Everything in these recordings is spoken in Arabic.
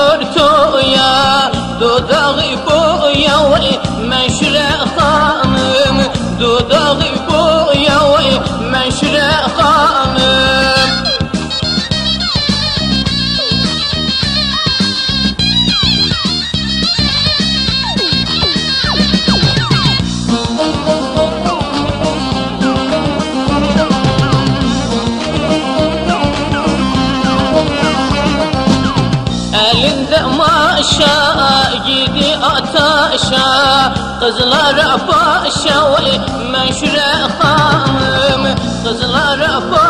يا دوداغي بويا ولي مشرق خانم دوداغي Elinde maşa gidi ataşa Kızlara paşa ve menşure hanım Kızlara paşa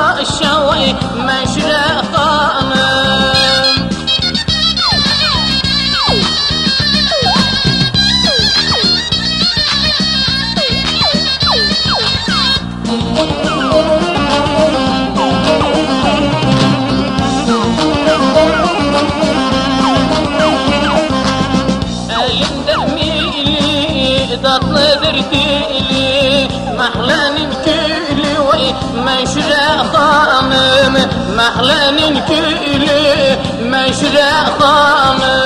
دار نذرتي لي محلى نكيلي وي مشرى خامم خامم